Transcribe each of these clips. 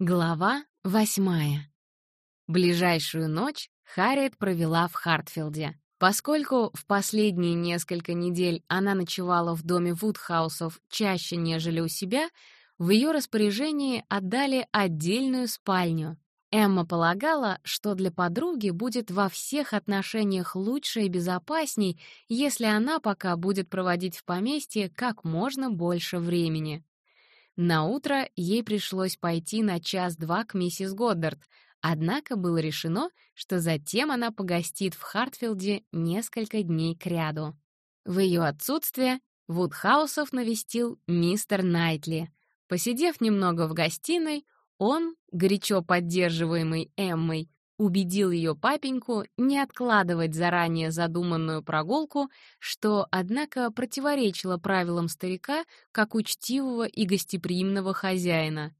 Глава восьмая. Ближайшую ночь Харриет провела в Хартфилде. Поскольку в последние несколько недель она ночевала в доме Вудхаусов чаще, нежели у себя, в ее распоряжении отдали отдельную спальню. Эмма полагала, что для подруги будет во всех отношениях лучше и безопасней, если она пока будет проводить в поместье как можно больше времени. На утро ей пришлось пойти на час-два к миссис Годдард, однако было решено, что затем она погостит в Хартфилде несколько дней кряду. В ее отсутствие Вудхаусов навестил мистер Найтли. Посидев немного в гостиной, он, горячо поддерживаемый Эммой, убедил ее папеньку не откладывать заранее задуманную прогулку, что, однако, противоречило правилам старика как учтивого и гостеприимного хозяина.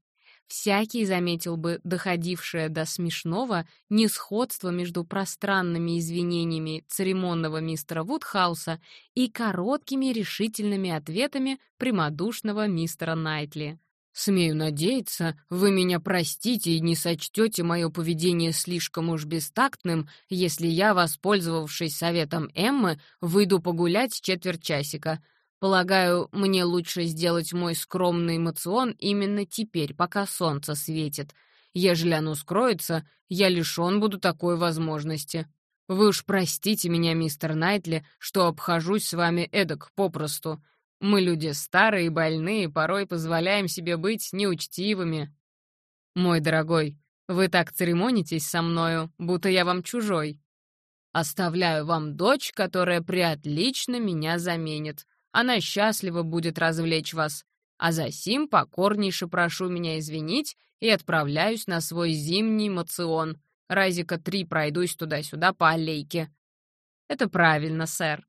Всякий заметил бы доходившее до смешного несходство между пространными извинениями церемонного мистера Вудхауса и короткими решительными ответами прямодушного мистера Найтли. Смею надеяться, вы меня простите и не сочтете мое поведение слишком уж бестактным, если я, воспользовавшись советом Эммы, выйду погулять четверть часика. Полагаю, мне лучше сделать мой скромный эмоцион именно теперь, пока солнце светит. Ежели оно скроется, я лишён буду такой возможности. Вы уж простите меня, мистер Найтли, что обхожусь с вами эдак попросту. Мы люди старые и больные, порой позволяем себе быть неучтивыми. Мой дорогой, вы так церемонитесь со мною, будто я вам чужой. Оставляю вам дочь, которая приотлично меня заменит. Она счастлива будет развлечь вас. А за сим покорнейше прошу меня извинить и отправляюсь на свой зимний мацион. Разика три пройдусь туда-сюда по аллейке. Это правильно, сэр.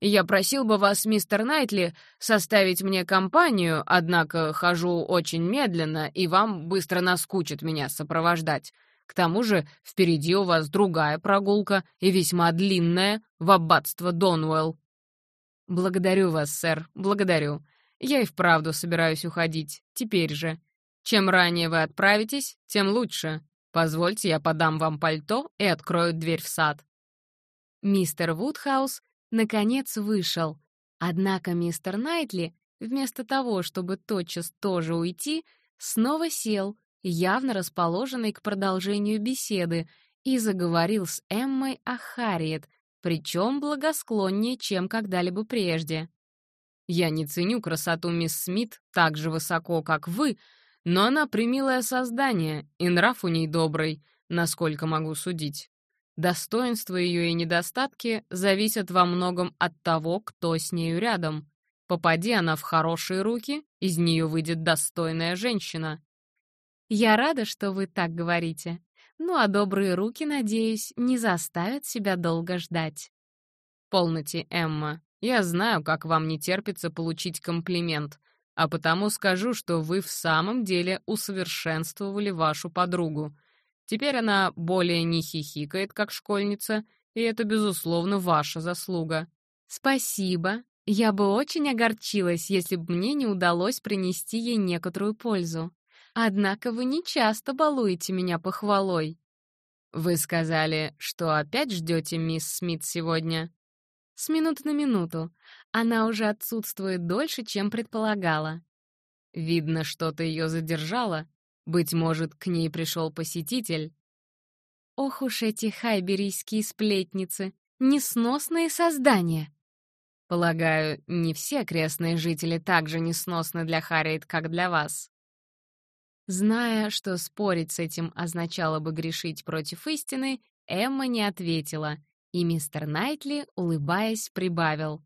Я просил бы вас, мистер Найтли, составить мне компанию, однако хожу очень медленно, и вам быстро наскучит меня сопровождать. К тому же впереди у вас другая прогулка, и весьма длинная, в аббатство Донуэлл. Благодарю вас, сэр, благодарю. Я и вправду собираюсь уходить, теперь же. Чем ранее вы отправитесь, тем лучше. Позвольте, я подам вам пальто и открою дверь в сад. Мистер Вудхаус наконец вышел. Однако мистер Найтли, вместо того, чтобы тотчас тоже уйти, снова сел, явно расположенный к продолжению беседы, и заговорил с Эммой о Харриет, причем благосклоннее, чем когда-либо прежде. «Я не ценю красоту мисс Смит так же высоко, как вы, но она примилое создание, и нрав у ней добрый, насколько могу судить. Достоинства ее и недостатки зависят во многом от того, кто с нею рядом. Попади она в хорошие руки, из нее выйдет достойная женщина. Я рада, что вы так говорите. Ну а добрые руки, надеюсь, не заставят себя долго ждать. Полноте, Эмма. Я знаю, как вам не терпится получить комплимент, а потому скажу, что вы в самом деле усовершенствовали вашу подругу — Теперь она более не хихикает, как школьница, и это, безусловно, ваша заслуга. Спасибо. Я бы очень огорчилась, если бы мне не удалось принести ей некоторую пользу. Однако вы не часто балуете меня похвалой. Вы сказали, что опять ждете мисс Смит сегодня? С минуты на минуту. Она уже отсутствует дольше, чем предполагала. Видно, что-то ее задержало. Быть может, к ней пришел посетитель? Ох уж эти хайберийские сплетницы! Несносные создания! Полагаю, не все окрестные жители так же несносны для Харриет, как для вас. Зная, что спорить с этим означало бы грешить против истины, Эмма не ответила, и мистер Найтли, улыбаясь, прибавил.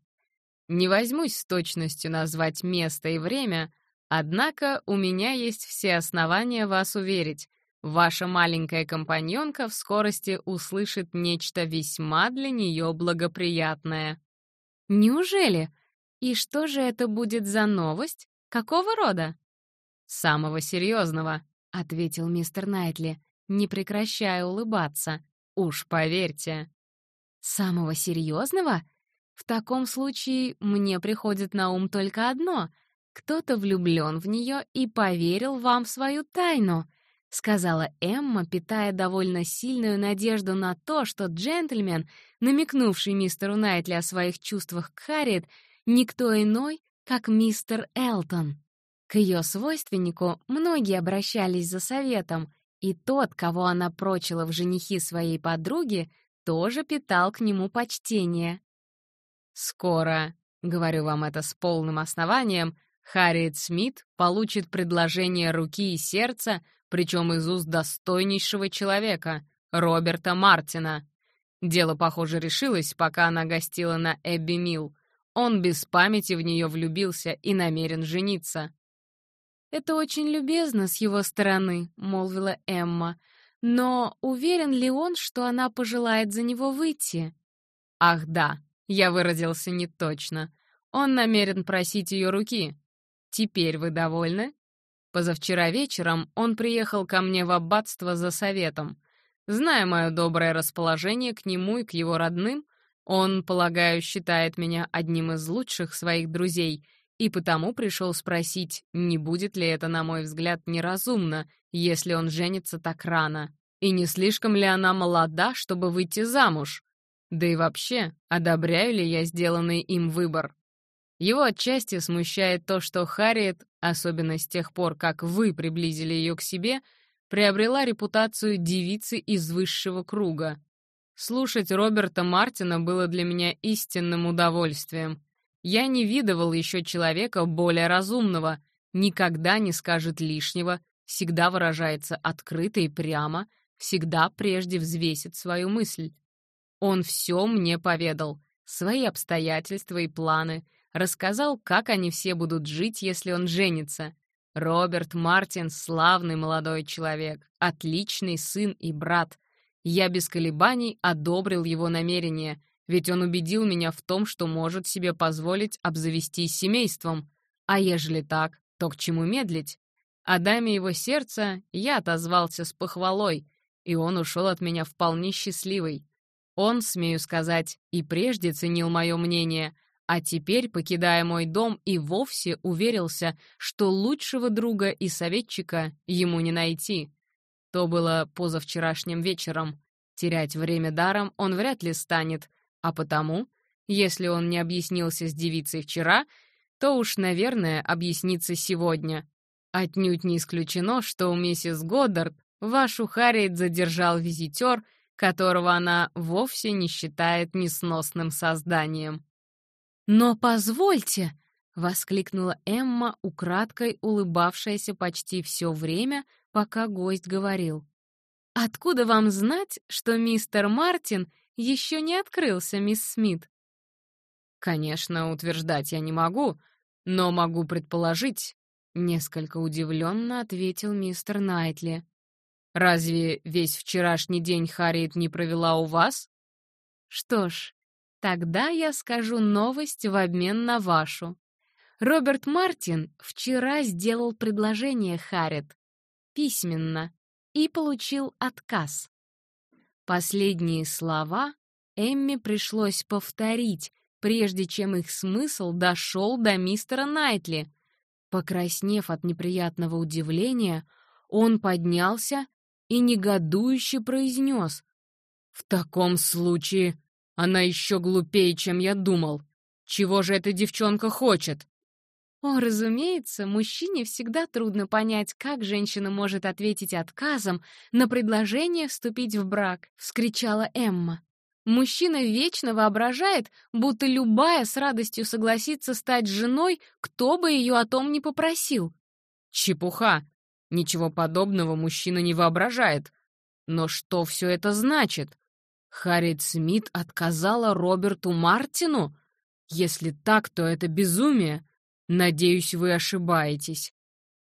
«Не возьмусь с точностью назвать место и время, Однако у меня есть все основания вас уверить. Ваша маленькая компаньонка в скорости услышит нечто весьма для нее благоприятное. Неужели? И что же это будет за новость? Какого рода? Самого серьезного, ответил мистер Найтли, не прекращая улыбаться. Уж поверьте. Самого серьезного? В таком случае мне приходит на ум только одно — кто-то влюблен в нее и поверил вам свою тайну», — сказала Эмма, питая довольно сильную надежду на то, что джентльмен, намекнувший мистеру Найтли о своих чувствах к Харриет, никто иной, как мистер Элтон. К ее свойственнику многие обращались за советом, и тот, кого она прочила в женихи своей подруги, тоже питал к нему почтение. «Скоро», — говорю вам это с полным основанием, Харриет Смит получит предложение руки и сердца, причем из уст достойнейшего человека, Роберта Мартина. Дело, похоже, решилось, пока она гостила на Эбби Милл. Он без памяти в нее влюбился и намерен жениться. «Это очень любезно с его стороны», — молвила Эмма. «Но уверен ли он, что она пожелает за него выйти?» «Ах да, я выразился неточно. Он намерен просить ее руки. Теперь вы довольны?» Позавчера вечером он приехал ко мне в аббатство за советом. Зная мое доброе расположение к нему и к его родным, он, полагаю, считает меня одним из лучших своих друзей и потому пришел спросить, не будет ли это, на мой взгляд, неразумно, если он женится так рано, и не слишком ли она молода, чтобы выйти замуж. Да и вообще, одобряю ли я сделанный им выбор? Его отчасти смущает то, что Харриет, особенно с тех пор, как вы приблизили ее к себе, приобрела репутацию девицы из высшего круга. Слушать Роберта Мартина было для меня истинным удовольствием. Я не видывал еще человека более разумного, никогда не скажет лишнего, всегда выражается открыто и прямо, всегда прежде взвесит свою мысль. Он все мне поведал, свои обстоятельства и планы, рассказал, как они все будут жить, если он женится. Роберт Мартин — славный молодой человек, отличный сын и брат. Я без колебаний одобрил его намерение — ведь он убедил меня в том, что может себе позволить обзавестись семейством. А ежели так, то к чему медлить? О даме его сердца я отозвался с похвалой, и он ушел от меня вполне счастливый. Он, смею сказать, и прежде ценил мое мнение, а теперь, покидая мой дом, и вовсе уверился, что лучшего друга и советчика ему не найти. То было позавчерашним вечером. Терять время даром он вряд ли станет, а потому, если он не объяснился с девицей вчера, то уж, наверное, объяснится сегодня. Отнюдь не исключено, что у миссис Годдард вашу Харриет задержал визитер, которого она вовсе не считает несносным созданием. «Но позвольте!» — воскликнула Эмма, украдкой улыбавшаяся почти все время, пока гость говорил. «Откуда вам знать, что мистер Мартин еще не открылся, мисс Смит?» «Конечно, утверждать я не могу, но могу предположить», — несколько удивленно ответил мистер Найтли. «Разве весь вчерашний день Харриет не провела у вас?» «Что ж, тогда я скажу новость в обмен на вашу. Роберт Мартин вчера сделал предложение Харриет, письменно, и получил отказ. Последние слова Эмми пришлось повторить, прежде чем их смысл дошел до мистера Найтли. Покраснев от неприятного удивления, он поднялся и негодующе произнес. «В таком случае она еще глупее, чем я думал. Чего же эта девчонка хочет?» О, разумеется, мужчине всегда трудно понять, как женщина может ответить отказом на предложение вступить в брак, вскричала Эмма. Мужчина вечно воображает, будто любая с радостью согласится стать женой, кто бы ее о том не попросил. Чепуха. Ничего подобного мужчина не воображает. Но что все это значит? Харриет Смит отказала Роберту Мартину? Если так, то это безумие. Надеюсь, вы ошибаетесь.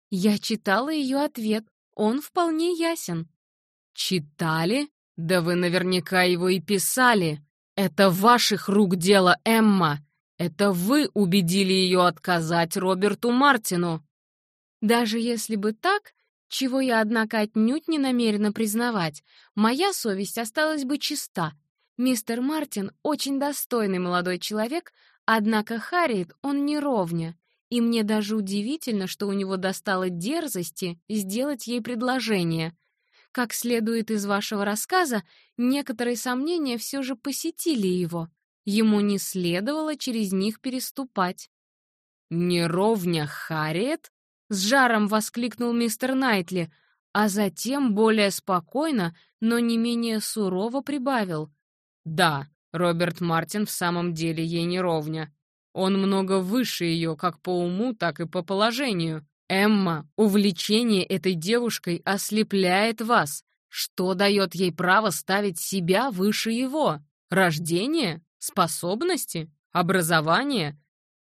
Я читала ее ответ. Он вполне ясен. Читали? Да вы наверняка его и писали. Это ваших рук дело, Эмма. Это вы убедили ее отказать Роберту Мартину. Даже если бы так, чего я, однако, отнюдь не намерена признавать, моя совесть осталась бы чиста. Мистер Мартин очень достойный молодой человек, однако Харриет он не ровня. и мне даже удивительно, что у него достало дерзости сделать ей предложение. Как следует из вашего рассказа, некоторые сомнения все же посетили его. Ему не следовало через них переступать. «Неровня Харриет?» — с жаром воскликнул мистер Найтли, а затем более спокойно, но не менее сурово прибавил. «Да, Роберт Мартин в самом деле ей не ровня. Он много выше ее как по уму, так и по положению. Эмма, увлечение этой девушкой ослепляет вас. Что дает ей право ставить себя выше его? Рождение? Способности? Образование?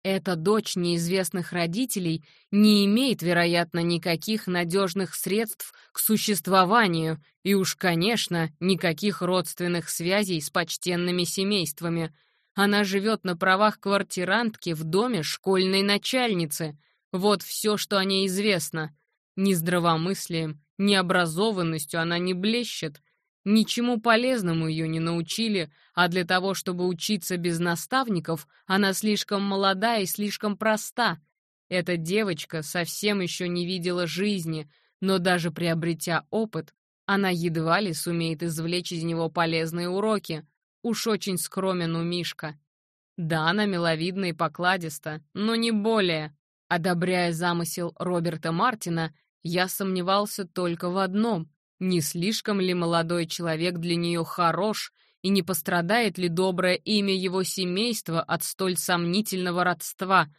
Эта дочь неизвестных родителей не имеет, вероятно, никаких надежных средств к существованию и уж, конечно, никаких родственных связей с почтенными семействами. Она живет на правах квартирантки в доме школьной начальницы. Вот все, что о ней известно. Ни здравомыслием, ни образованностью она не блещет, Ничему полезному ее не научили, а для того, чтобы учиться без наставников, она слишком молода и слишком проста. Эта девочка совсем еще не видела жизни, но даже приобретя опыт, она едва ли сумеет извлечь из него полезные уроки. Уж очень скромен у Мишка. Да, она миловидна и покладиста, но не более. Одобряя замысел Роберта Мартина, я сомневался только в одном. Не слишком ли молодой человек для нее хорош, и не пострадает ли доброе имя его семейства от столь сомнительного родства?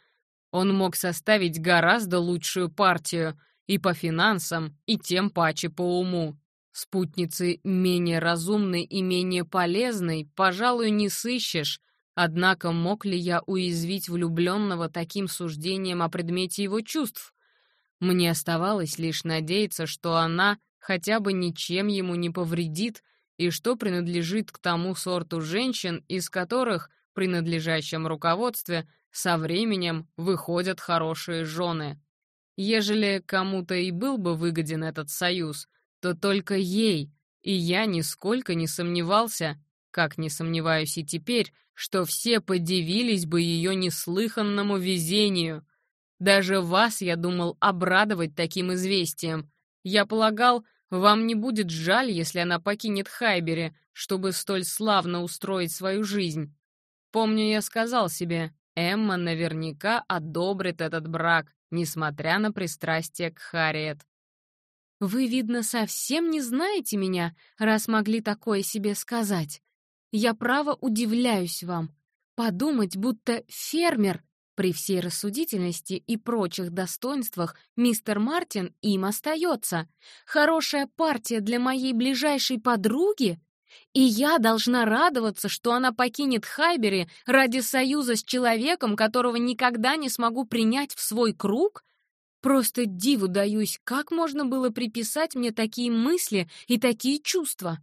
Он мог составить гораздо лучшую партию и по финансам, и тем паче по уму. Спутницы менее разумной и менее полезной, пожалуй, не сыщешь, однако мог ли я уязвить влюбленного таким суждением о предмете его чувств? Мне оставалось лишь надеяться, что она хотя бы ничем ему не повредит, и что принадлежит к тому сорту женщин, из которых при надлежащем руководстве со временем выходят хорошие жены. Ежели кому-то и был бы выгоден этот союз, то только ей, и я нисколько не сомневался, как не сомневаюсь и теперь, что все подивились бы ее неслыханному везению. Даже вас я думал обрадовать таким известием. Я полагал, вам не будет жаль, если она покинет Хайбери, чтобы столь славно устроить свою жизнь. Помню, я сказал себе, Эмма наверняка одобрит этот брак, несмотря на пристрастие к Харриет. Вы, видно, совсем не знаете меня, раз могли такое себе сказать. Я право удивляюсь вам. Подумать, будто фермер при всей рассудительности и прочих достоинствах мистер Мартин им остается. Хорошая партия для моей ближайшей подруги? И я должна радоваться, что она покинет Хайбери ради союза с человеком, которого никогда не смогу принять в свой круг? Просто диву даюсь, как можно было приписать мне такие мысли и такие чувства.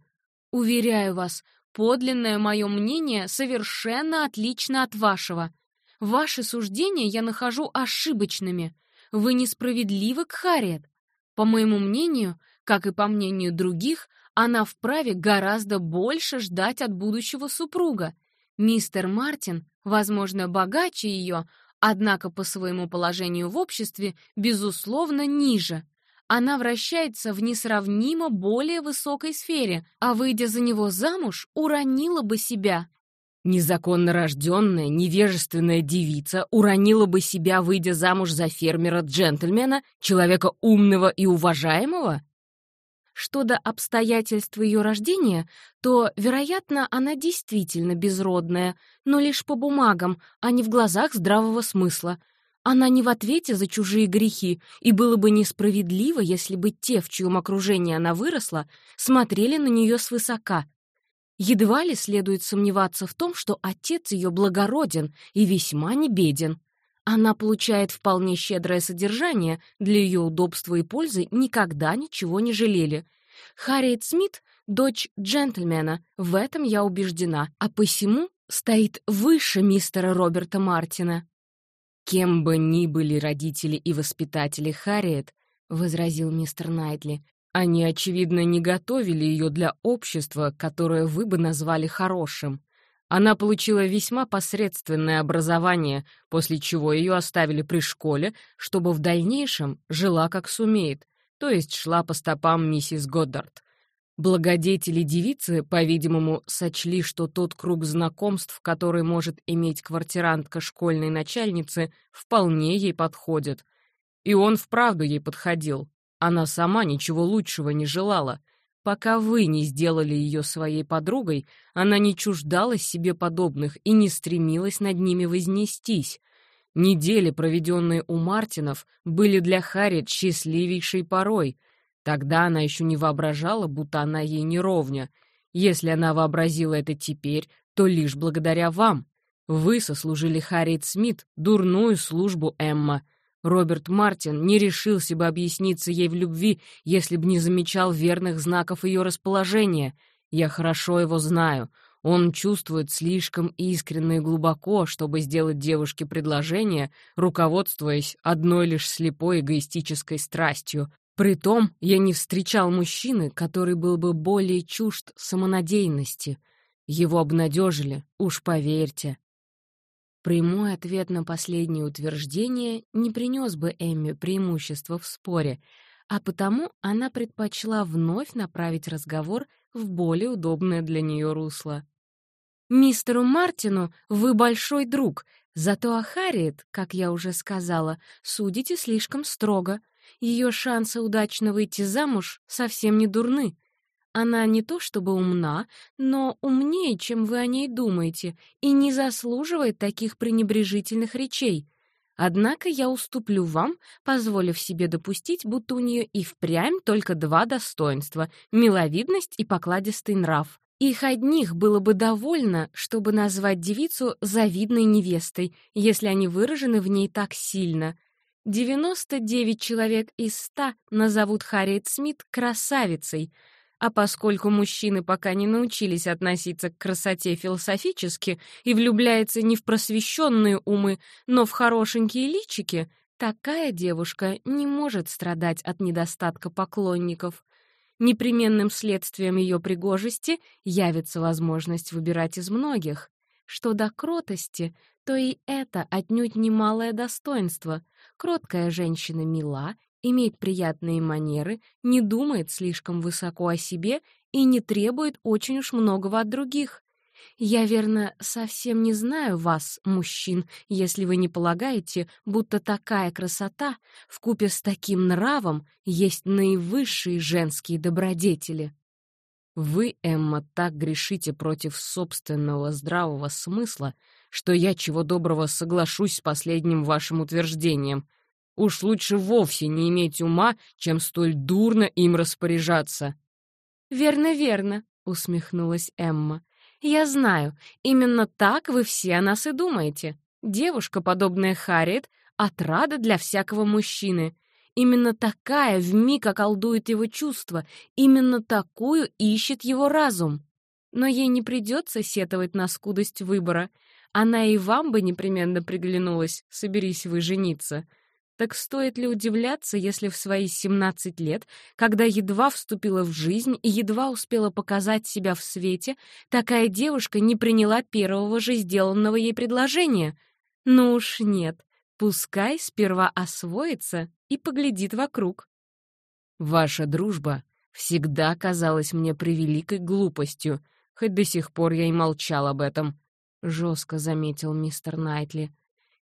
Уверяю вас, подлинное мое мнение совершенно отлично от вашего — Ваши суждения я нахожу ошибочными. Вы несправедливы к Харриет. По моему мнению, как и по мнению других, она вправе гораздо больше ждать от будущего супруга. Мистер Мартин, возможно, богаче ее, однако по своему положению в обществе, безусловно, ниже. Она вращается в несравнимо более высокой сфере, а, выйдя за него замуж, уронила бы себя. Незаконно рожденная, невежественная девица уронила бы себя, выйдя замуж за фермера-джентльмена, человека умного и уважаемого? Что до обстоятельств ее рождения, то, вероятно, она действительно безродная, но лишь по бумагам, а не в глазах здравого смысла. Она не в ответе за чужие грехи, и было бы несправедливо, если бы те, в чьем окружении она выросла, смотрели на нее свысока — Едва ли следует сомневаться в том, что отец ее благороден и весьма не беден. Она получает вполне щедрое содержание, для ее удобства и пользы никогда ничего не жалели. Харриет Смит — дочь джентльмена, в этом я убеждена, а посему стоит выше мистера Роберта Мартина. «Кем бы ни были родители и воспитатели Харриет», — возразил мистер Найтли, они, очевидно, не готовили ее для общества, которое вы бы назвали хорошим. Она получила весьма посредственное образование, после чего ее оставили при школе, чтобы в дальнейшем жила как сумеет, то есть шла по стопам миссис Годдард. Благодетели девицы, по-видимому, сочли, что тот круг знакомств, который может иметь квартирантка школьной начальницы, вполне ей подходит. И он вправду ей подходил. Она сама ничего лучшего не желала. Пока вы не сделали ее своей подругой, она не чуждалась себе подобных и не стремилась над ними вознестись. Недели, проведенные у Мартинов, были для Харриет счастливейшей порой — Тогда она еще не воображала, будто она ей не ровня. Если она вообразила это теперь, то лишь благодаря вам. Вы сослужили Харриет Смит дурную службу Эмма. Роберт Мартин не решился бы объясниться ей в любви, если бы не замечал верных знаков ее расположения. Я хорошо его знаю. Он чувствует слишком искренне и глубоко, чтобы сделать девушке предложение, руководствуясь одной лишь слепой эгоистической страстью. Притом я не встречал мужчины, который был бы более чужд самонадеянности. Его обнадежили, уж поверьте. Прямой ответ на последнее утверждение не принес бы Эмме преимущества в споре, а потому она предпочла вновь направить разговор в более удобное для нее русло. «Мистеру Мартину вы большой друг, зато о Харриет, как я уже сказала, судите слишком строго. Ее шансы удачно выйти замуж совсем не дурны. Она не то чтобы умна, но умнее, чем вы о ней думаете, и не заслуживает таких пренебрежительных речей. Однако я уступлю вам, позволив себе допустить, будто у нее и впрямь только два достоинства — миловидность и покладистый нрав. Их одних было бы довольно, чтобы назвать девицу завидной невестой, если они выражены в ней так сильно. 99 человек из 100 назовут Харриет Смит красавицей, а поскольку мужчины пока не научились относиться к красоте философически и влюбляются не в просвещенные умы, но в хорошенькие личики, такая девушка не может страдать от недостатка поклонников. Непременным следствием ее пригожести явится возможность выбирать из многих. Что до кротости, то и это отнюдь немалое достоинство. Кроткая женщина мила, имеет приятные манеры, не думает слишком высоко о себе и не требует очень уж многого от других. Я, верно, совсем не знаю вас, мужчин, если вы не полагаете, будто такая красота вкупе с таким нравом есть наивысшие женские добродетели. Вы, Эмма, так грешите против собственного здравого смысла, что я чего доброго соглашусь с последним вашим утверждением. Уж лучше вовсе не иметь ума, чем столь дурно им распоряжаться». «Верно, верно», — усмехнулась Эмма. «Я знаю, именно так вы все о нас и думаете. Девушка, подобная Харриет, отрада для всякого мужчины. Именно такая вмиг околдует его чувства, именно такую ищет его разум. Но ей не придется сетовать на скудость выбора. Она и вам бы непременно приглянулась, соберись вы жениться. Так стоит ли удивляться, если в свои 17 лет, когда едва вступила в жизнь и едва успела показать себя в свете, такая девушка не приняла первого же сделанного ей предложения? Ну уж нет, пускай сперва освоится и поглядит вокруг. Ваша дружба всегда казалась мне превеликой глупостью, хоть до сих пор я и молчал об этом жестко заметил мистер Найтли.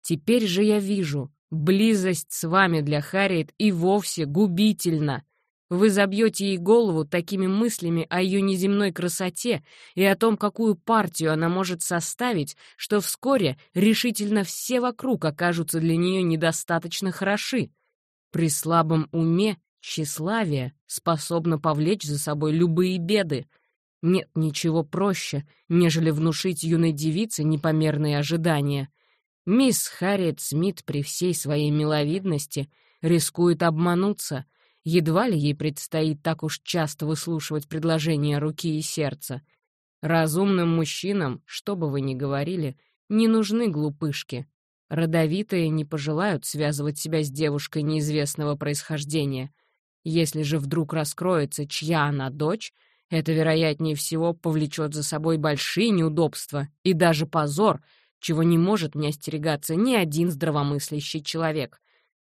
Теперь же я вижу, близость с вами для Харриет и вовсе губительна. Вы забьете ей голову такими мыслями о ее неземной красоте и о том, какую партию она может составить, что вскоре решительно все вокруг окажутся для нее недостаточно хороши. При слабом уме тщеславие способно повлечь за собой любые беды, нет ничего проще, нежели внушить юной девице непомерные ожидания. Мисс Харриет Смит при всей своей миловидности рискует обмануться. Едва ли ей предстоит так уж часто выслушивать предложения руки и сердца. Разумным мужчинам, что бы вы ни говорили, не нужны глупышки. Родовитые не пожелают связывать себя с девушкой неизвестного происхождения. Если же вдруг раскроется, чья она дочь — Это, вероятнее всего, повлечет за собой большие неудобства и даже позор, чего не может не остерегаться ни один здравомыслящий человек.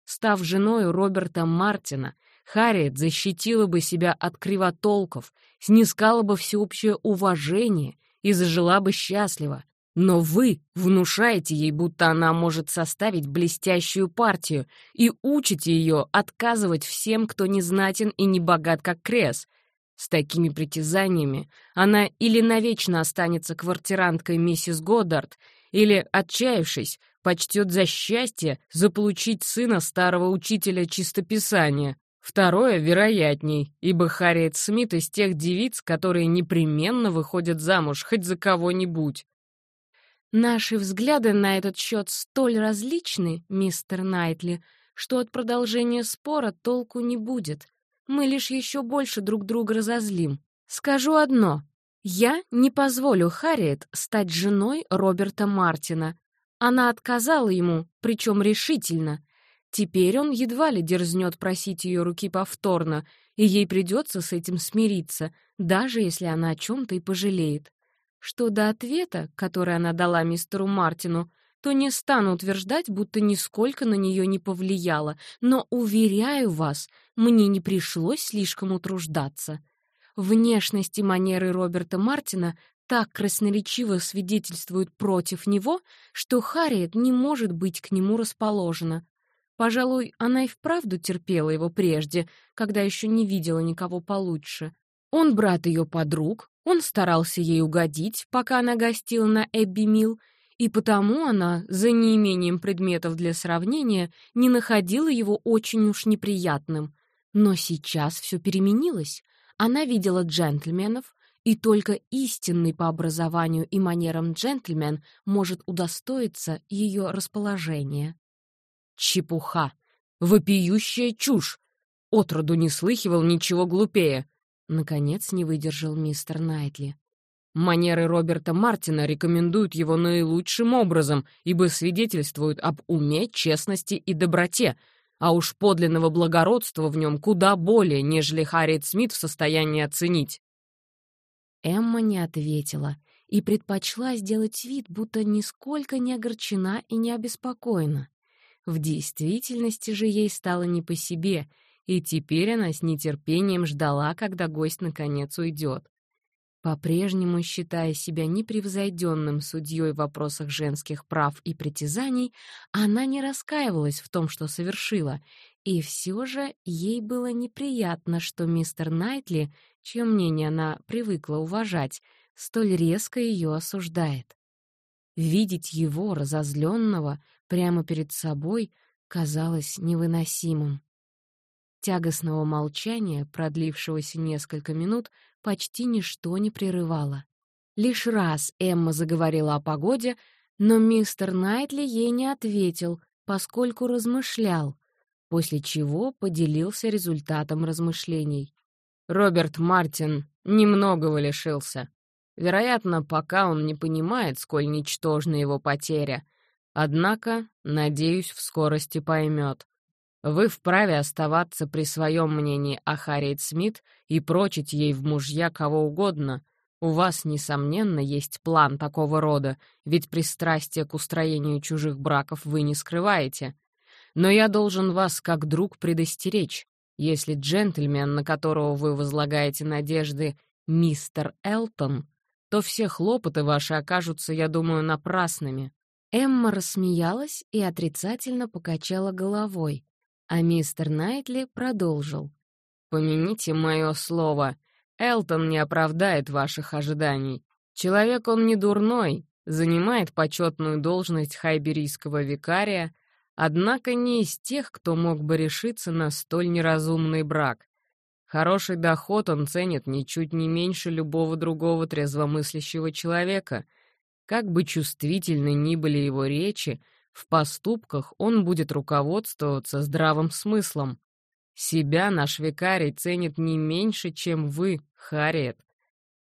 Став женой Роберта Мартина, Харриет защитила бы себя от кривотолков, снискала бы всеобщее уважение и зажила бы счастливо. Но вы внушаете ей, будто она может составить блестящую партию, и учите ее отказывать всем, кто не знатен и не богат, как Крес. С такими притязаниями она или навечно останется квартиранткой миссис Годдард, или, отчаявшись, почтет за счастье заполучить сына старого учителя чистописания. Второе вероятней, ибо Харриет Смит из тех девиц, которые непременно выходят замуж хоть за кого-нибудь. Наши взгляды на этот счет столь различны, мистер Найтли, что от продолжения спора толку не будет. Мы лишь еще больше друг друга разозлим. Скажу одно. Я не позволю Харриет стать женой Роберта Мартина. Она отказала ему, причем решительно. Теперь он едва ли дерзнет просить ее руки повторно, и ей придется с этим смириться, даже если она о чем-то и пожалеет. Что до ответа, который она дала мистеру Мартину, то не стану утверждать, будто нисколько на нее не повлияло, но, уверяю вас, мне не пришлось слишком утруждаться. Внешность и манеры Роберта Мартина так красноречиво свидетельствуют против него, что Харриет не может быть к нему расположена. Пожалуй, она и вправду терпела его прежде, когда еще не видела никого получше. Он брат ее подруг, он старался ей угодить, пока она гостила на Эбби Милл, и потому она, за неимением предметов для сравнения, не находила его очень уж неприятным. Но сейчас все переменилось. Она видела джентльменов, и только истинный по образованию и манерам джентльмен может удостоиться ее расположения. Чепуха! Вопиющая чушь! Отроду не слыхивал ничего глупее. Наконец не выдержал мистер Найтли. Манеры Роберта Мартина рекомендуют его наилучшим образом, ибо свидетельствуют об уме, честности и доброте, а уж подлинного благородства в нем куда более, нежели Харриет Смит в состоянии оценить. Эмма не ответила и предпочла сделать вид, будто нисколько не огорчена и не обеспокоена. В действительности же ей стало не по себе, и теперь она с нетерпением ждала, когда гость наконец уйдет. По-прежнему считая себя непревзойденным судьей в вопросах женских прав и притязаний, она не раскаивалась в том, что совершила, и все же ей было неприятно, что мистер Найтли чье мнение она привыкла уважать, столь резко ее осуждает. Видеть его, разозленного, прямо перед собой, казалось невыносимым. Тягостного молчания, продлившегося несколько минут, почти ничто не прерывало. Лишь раз Эмма заговорила о погоде, но мистер Найтли ей не ответил, поскольку размышлял, после чего поделился результатом размышлений. Роберт Мартин немногого лишился. Вероятно, пока он не понимает, сколь ничтожна его потеря. Однако, надеюсь, в скорости поймет. Вы вправе оставаться при своем мнении о Харриет Смит и прочить ей в мужья кого угодно. У вас, несомненно, есть план такого рода, ведь пристрастие к устроению чужих браков вы не скрываете. Но я должен вас, как друг, предостеречь. Если джентльмен, на которого вы возлагаете надежды, мистер Элтон, то все хлопоты ваши окажутся, я думаю, напрасными». Эмма рассмеялась и отрицательно покачала головой, а мистер Найтли продолжил. «Помяните мое слово, Элтон не оправдает ваших ожиданий. Человек он не дурной, занимает почетную должность хайберийского викария, однако не из тех, кто мог бы решиться на столь неразумный брак. Хороший доход он ценит ничуть не меньше любого другого трезвомыслящего человека. Как бы чувствительны ни были его речи, в поступках он будет руководствоваться здравым смыслом. Себя наш викарий ценит не меньше, чем вы, Харриет.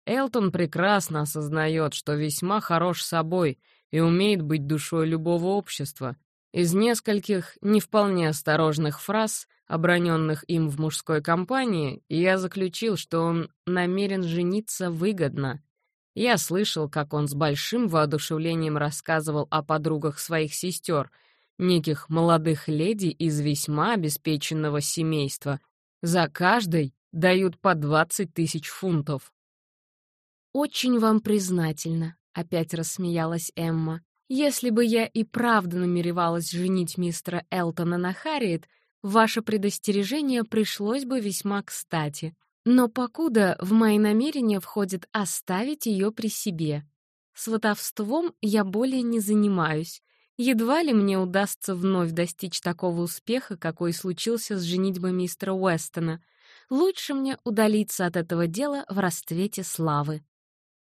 Элтон прекрасно осознает, что весьма хорош собой и умеет быть душой любого общества, Из нескольких не вполне осторожных фраз, оброненных им в мужской компании, я заключил, что он намерен жениться выгодно. Я слышал, как он с большим воодушевлением рассказывал о подругах своих сестер, неких молодых леди из весьма обеспеченного семейства. За каждой дают по 20 тысяч фунтов. «Очень вам признательна», — опять рассмеялась Эмма. «Если бы я и правда намеревалась женить мистера Элтона на Харриет, ваше предостережение пришлось бы весьма кстати. Но покуда в мои намерения входит оставить ее при себе. Сватовством я более не занимаюсь. Едва ли мне удастся вновь достичь такого успеха, какой случился с женитьбой мистера Уэстона. Лучше мне удалиться от этого дела в расцвете славы.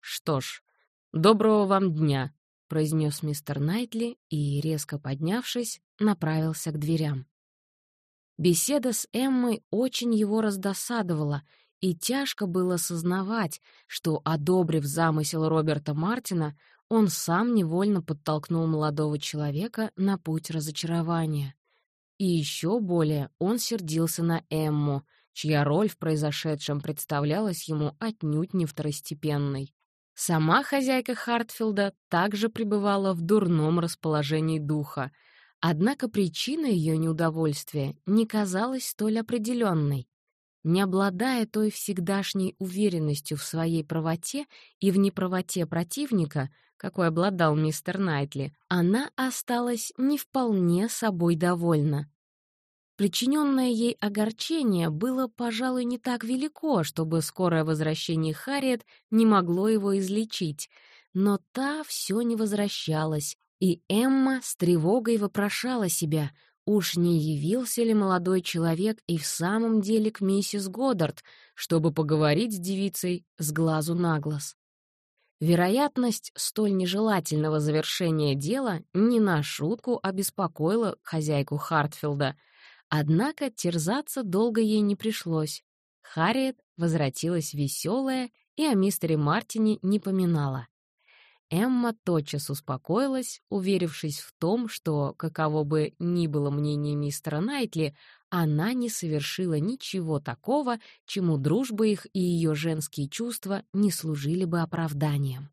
«Что ж, доброго вам дня», — произнес мистер Найтли и, резко поднявшись, направился к дверям. Беседа с Эммой очень его раздосадовала, и тяжко было сознавать, что, одобрив замысел Роберта Мартина, он сам невольно подтолкнул молодого человека на путь разочарования. И еще более он сердился на Эмму, чья роль в произошедшем представлялась ему отнюдь не второстепенной. Сама хозяйка Хартфилда также пребывала в дурном расположении духа, однако причина ее неудовольствия не казалась столь определенной. Не обладая той всегдашней уверенностью в своей правоте и в неправоте противника, какой обладал мистер Найтли, она осталась не вполне собой довольна. Причиненное ей огорчение было, пожалуй, не так велико, чтобы скорое возвращение Харриет не могло его излечить, но та все не возвращалась, и Эмма с тревогой вопрошала себя — Уж не явился ли молодой человек и в самом деле к миссис Годдард, чтобы поговорить с девицей с глазу на глаз? Вероятность столь нежелательного завершения дела не на шутку обеспокоила хозяйку Хартфилда, однако терзаться долго ей не пришлось. Харриет возвратилась веселая и о мистере Мартине не поминала. Эмма тотчас успокоилась, уверившись в том, что, каково бы ни было мнение мистера Найтли, она не совершила ничего такого, чему дружба их и ее женские чувства не служили бы оправданием.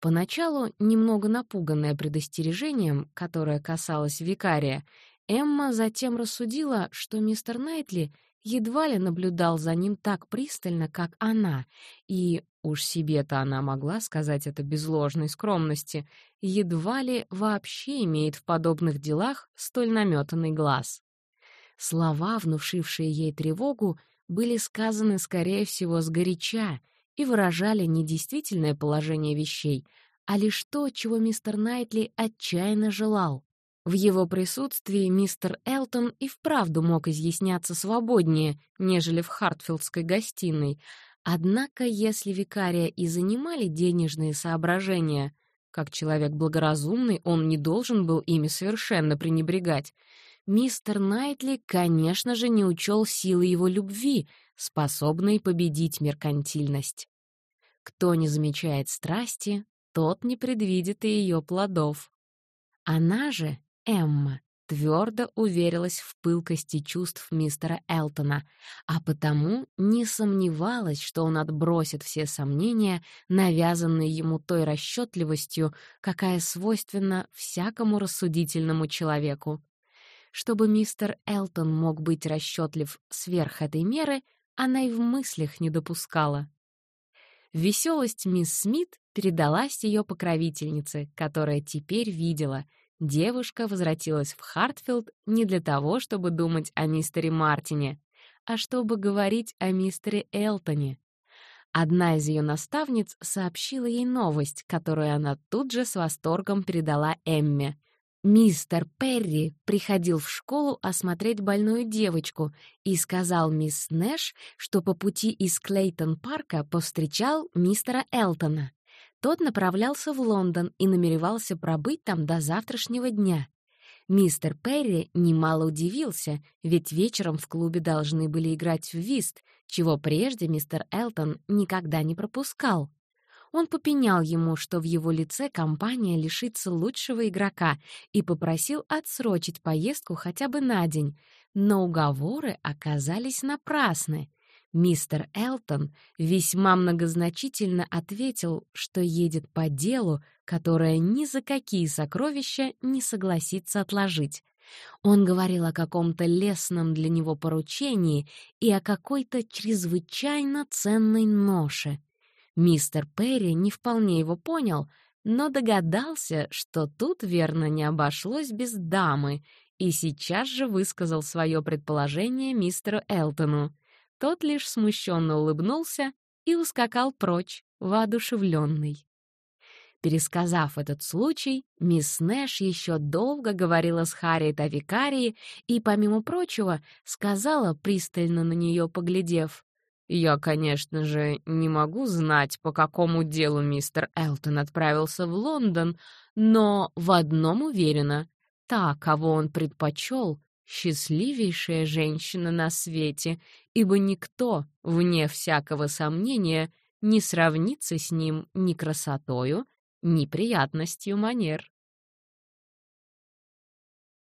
Поначалу, немного напуганная предостережением, которое касалось викария, Эмма затем рассудила, что мистер Найтли едва ли наблюдал за ним так пристально, как она, и, уж себе-то она могла сказать это без ложной скромности, едва ли вообще имеет в подобных делах столь наметанный глаз. Слова, внушившие ей тревогу, были сказаны, скорее всего, сгоряча и выражали не действительное положение вещей, а лишь то, чего мистер Найтли отчаянно желал. В его присутствии мистер Элтон и вправду мог изъясняться свободнее, нежели в Хартфилдской гостиной. Однако, если викария и занимали денежные соображения, как человек благоразумный, он не должен был ими совершенно пренебрегать, мистер Найтли, конечно же, не учел силы его любви, способной победить меркантильность. Кто не замечает страсти, тот не предвидит и ее плодов. Она же, Эмма твердо уверилась в пылкости чувств мистера Элтона, а потому не сомневалась, что он отбросит все сомнения, навязанные ему той расчетливостью, какая свойственна всякому рассудительному человеку. Чтобы мистер Элтон мог быть расчетлив сверх этой меры, она и в мыслях не допускала. Веселость мисс Смит передалась ее покровительнице, которая теперь видела — Девушка возвратилась в Хартфилд не для того, чтобы думать о мистере Мартине, а чтобы говорить о мистере Элтоне. Одна из ее наставниц сообщила ей новость, которую она тут же с восторгом передала Эмме. Мистер Перри приходил в школу осмотреть больную девочку и сказал мисс Нэш, что по пути из Клейтон-парка повстречал мистера Элтона. Тот направлялся в Лондон и намеревался пробыть там до завтрашнего дня. Мистер Перри немало удивился, ведь вечером в клубе должны были играть в вист, чего прежде мистер Элтон никогда не пропускал. Он попенял ему, что в его лице компания лишится лучшего игрока и попросил отсрочить поездку хотя бы на день, но уговоры оказались напрасны. Мистер Элтон весьма многозначительно ответил, что едет по делу, которое ни за какие сокровища не согласится отложить. Он говорил о каком-то лесном для него поручении и о какой-то чрезвычайно ценной ноше. Мистер Перри не вполне его понял, но догадался, что тут верно не обошлось без дамы, и сейчас же высказал свое предположение мистеру Элтону. Тот лишь смущенно улыбнулся и ускакал прочь, воодушевленный. Пересказав этот случай, мисс Нэш еще долго говорила с Харриет о викарии и, помимо прочего, сказала, пристально на нее поглядев, «Я, конечно же, не могу знать, по какому делу мистер Элтон отправился в Лондон, но в одном уверена — та, кого он предпочел, счастливейшая женщина на свете, ибо никто, вне всякого сомнения, не сравнится с ним ни красотою, ни приятностью манер.